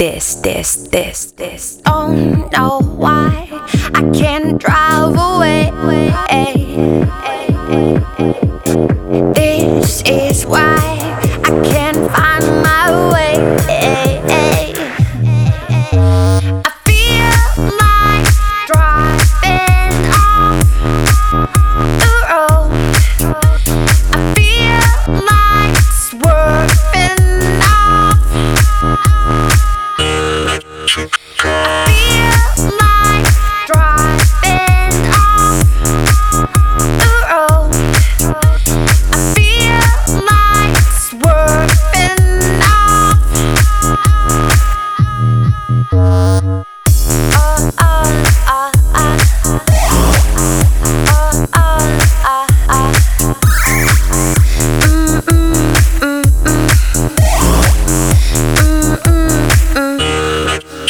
this, this, this, this. Oh no, why I can't drive away. This is why I can't find my way.